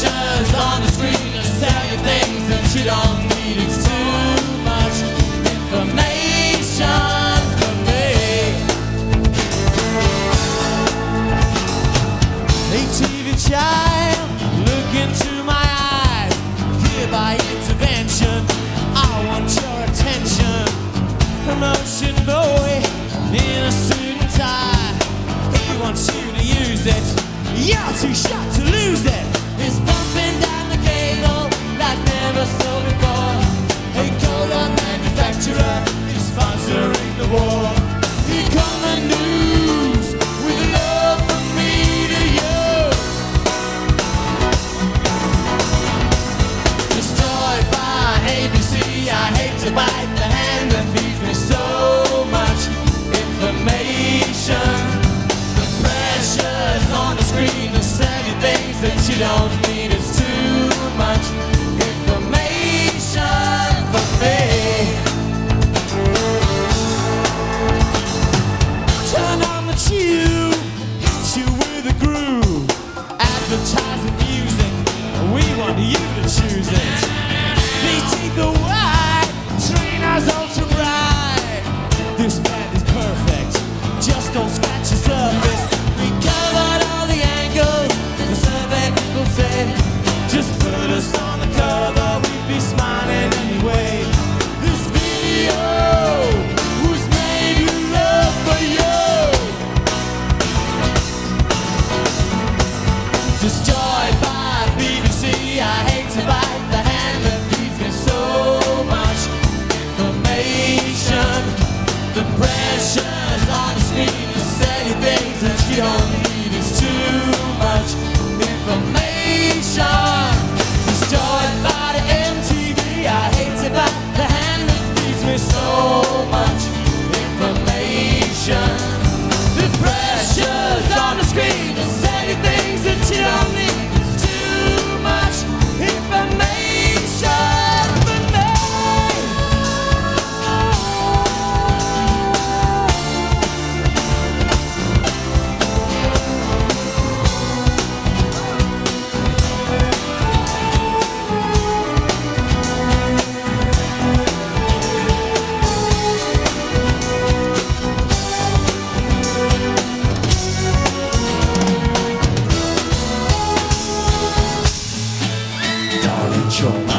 The on the screen are sell you things that you don't need. It's too much information for me. Hey, TV child, look into my eyes. Here by intervention, I want your attention. Promotion boy in a suit and tie. He wants you to use it. You're too shot a groove. Advertising music, we want you to choose it. Please take the white, trainers ultra bright. This band destroyed by MTV. I hate to bite the hand that feeds me so much information. The pressures on to say things that you don't. 좋아